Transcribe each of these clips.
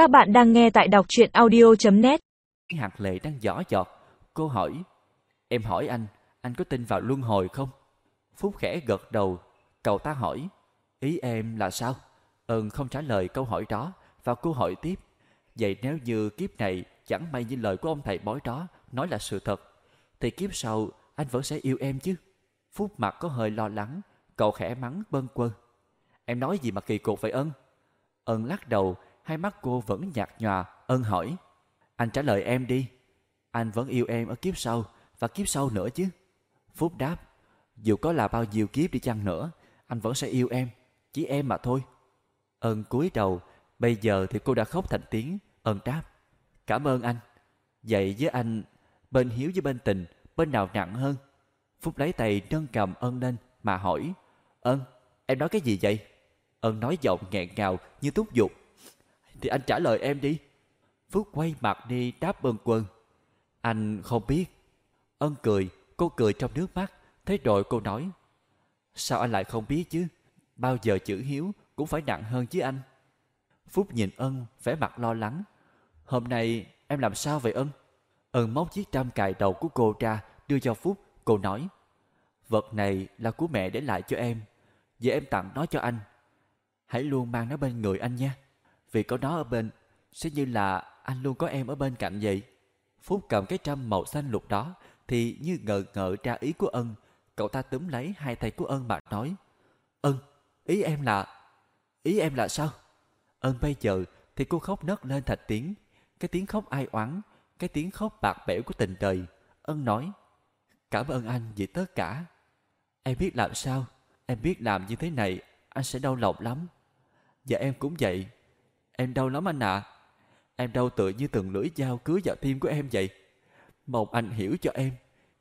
Các bạn đang nghe tại đọc truyện audio.net hạt lệ đang giỏ giọt. Cô hỏi, em hỏi anh, anh có tin vào luân hồi không? Phúc khẽ gật đầu, cậu ta hỏi, ý em là sao? Ơn không trả lời câu hỏi đó và cô hỏi tiếp, vậy nếu như kiếp này chẳng may như lời của ông thầy bói đó nói là sự thật, thì kiếp sau anh vẫn sẽ yêu em chứ? Phúc mặt có hơi lo lắng, cậu khẽ mắng bâng quơ. Em nói gì mà kỳ cục vậy ân? Ân lắc đầu, hai mắt cô vẫn nhạt nhòa. Ân hỏi, anh trả lời em đi. Anh vẫn yêu em ở kiếp sau và kiếp sau nữa chứ. Phúc đáp, dù có là bao nhiêu kiếp đi chăng nữa, anh vẫn sẽ yêu em, chỉ em mà thôi. Ân cúi đầu, bây giờ thì cô đã khóc thành tiếng. Ân đáp, cảm ơn anh. Vậy với anh, bên hiếu với bên tình, bên nào nặng hơn? Phúc lấy tay nâng cầm ân lên mà hỏi, Ân, em nói cái gì vậy? Ân nói giọng nghẹn ngào như thúc giục. Thì anh trả lời em đi. Phúc quay mặt đi đáp ơn quân. Anh không biết. Ân cười, cô cười trong nước mắt. Thế rồi cô nói. Sao anh lại không biết chứ? Bao giờ chữ hiếu cũng phải nặng hơn chứ anh. Phúc nhìn Ân vẻ mặt lo lắng. Hôm nay em làm sao vậy Ân? Ân móc chiếc trăm cài đầu của cô ra đưa cho Phúc. Cô nói. Vật này là của mẹ để lại cho em. Giờ em tặng nó cho anh. Hãy luôn mang nó bên người anh nha. Vì có nó ở bên, sẽ như là anh luôn có em ở bên cạnh vậy. Phúc cầm cái trăm màu xanh lục đó, thì như ngờ ngợ ra ý của ân. Cậu ta túm lấy hai tay của ân mà nói. Ân, ý em là... Ý em là sao? Ân bây giờ thì cô khóc nấc lên thành tiếng. Cái tiếng khóc ai oán, cái tiếng khóc bạc bẽo của tình đời. Ân nói, cảm ơn anh vì tất cả. Em biết làm sao, em biết làm như thế này, anh sẽ đau lòng lắm. Và em cũng vậy. Em đau lắm anh ạ. À. Em đau tựa như từng lưỡi dao cứa vào tim của em vậy. Mong anh hiểu cho em.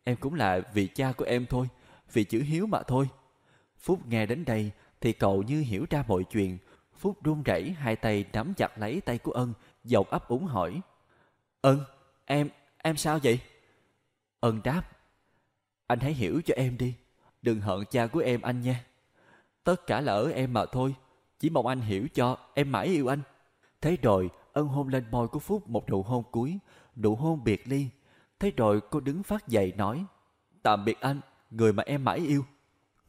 Em cũng là vị cha của em thôi. Vì chữ hiếu mà thôi. Phúc nghe đến đây thì cậu như hiểu ra mọi chuyện. Phúc run rẩy hai tay nắm chặt lấy tay của Ân, giọng ấp úng hỏi. Ân, em, em sao vậy? Ân đáp. Anh hãy hiểu cho em đi. Đừng hận cha của em anh nha. Tất cả là ở em mà thôi. Chỉ mong anh hiểu cho em mãi yêu anh. Thế rồi ân hôn lên môi của Phúc một nụ hôn cuối, nụ hôn biệt ly. Thế rồi cô đứng phát dậy nói, tạm biệt anh, người mà em mãi yêu.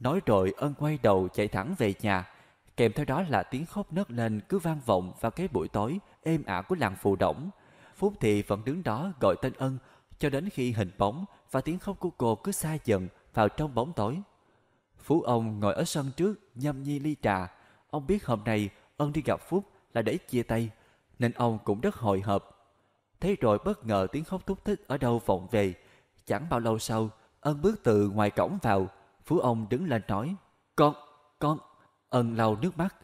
Nói rồi ân quay đầu chạy thẳng về nhà, kèm theo đó là tiếng khóc nấc lên cứ vang vọng vào cái buổi tối êm ả của làng phù đổng. Phúc thì vẫn đứng đó gọi tên ân cho đến khi hình bóng và tiếng khóc của cô cứ xa dần vào trong bóng tối. Phú ông ngồi ở sân trước nhâm nhi ly trà. Ông biết hôm nay ân đi gặp Phúc là để chia tay, nên ông cũng rất hồi hộp. Thế rồi bất ngờ tiếng khóc thúc thích ở đâu vọng về. Chẳng bao lâu sau, ân bước từ ngoài cổng vào. Phú ông đứng lên nói, Con, con, ân lau nước mắt.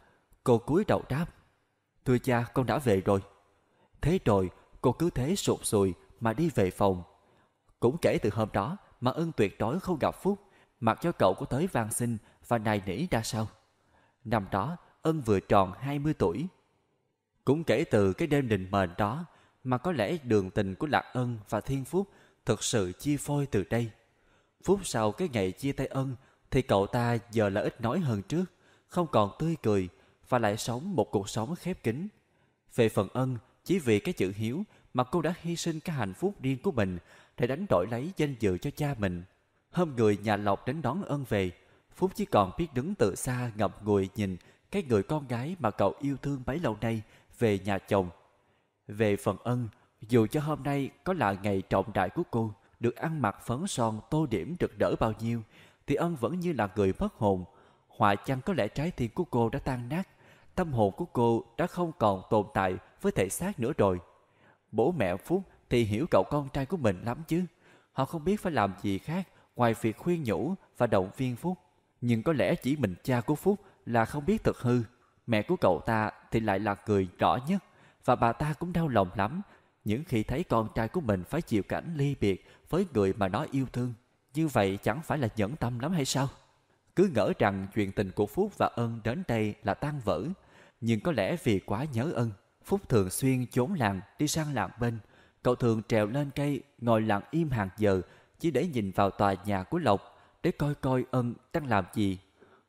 Cô cúi đầu đáp, Thưa cha, con đã về rồi. Thế rồi, cô cứ thế sụt sùi mà đi về phòng. Cũng kể từ hôm đó mà ân tuyệt đối không gặp Phúc, mặc cho cậu có tới van xin và nài nỉ ra sao. Năm đó, ân vừa tròn 20 tuổi. Cũng kể từ cái đêm định mệnh đó mà có lẽ đường tình của Lạc Ân và Thiên Phúc thực sự chia phôi từ đây. Phút sau cái ngày chia tay ân thì cậu ta giờ là ít nói hơn trước, không còn tươi cười và lại sống một cuộc sống khép kín. Về phần ân, chỉ vì cái chữ hiếu mà cô đã hy sinh cái hạnh phúc riêng của mình để đánh đổi lấy danh dự cho cha mình. Hôm người nhà Lộc đến đón ân về, Phúc chỉ còn biết đứng từ xa ngậm ngùi nhìn cái người con gái mà cậu yêu thương bấy lâu nay về nhà chồng. Về phần ân, dù cho hôm nay có là ngày trọng đại của cô, được ăn mặc phấn son tô điểm rực rỡ bao nhiêu, thì ân vẫn như là người mất hồn. Họa chăng có lẽ trái tim của cô đã tan nát, tâm hồn của cô đã không còn tồn tại với thể xác nữa rồi. Bố mẹ Phúc thì hiểu cậu con trai của mình lắm chứ. Họ không biết phải làm gì khác ngoài việc khuyên nhủ và động viên Phúc. Nhưng có lẽ chỉ mình cha của Phúc là không biết thực hư. Mẹ của cậu ta thì lại là người rõ nhất và bà ta cũng đau lòng lắm những khi thấy con trai của mình phải chịu cảnh ly biệt với người mà nó yêu thương. Như vậy chẳng phải là nhẫn tâm lắm hay sao? Cứ ngỡ rằng chuyện tình của Phúc và Ân đến đây là tan vỡ. Nhưng có lẽ vì quá nhớ Ân, Phúc thường xuyên trốn làng đi sang làng bên. Cậu thường trèo lên cây, ngồi lặng im hàng giờ chỉ để nhìn vào tòa nhà của Lộc để coi coi Ân đang làm gì.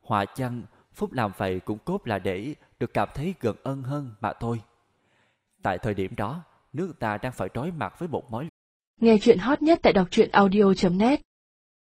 Họa chăng Phúc làm vậy cũng cốt là để được cảm thấy gần ân hơn mà thôi. Tại thời điểm đó, nước ta đang phải đối mặt với một mối Nghe chuyện hot nhất tại đọc truyện audio.net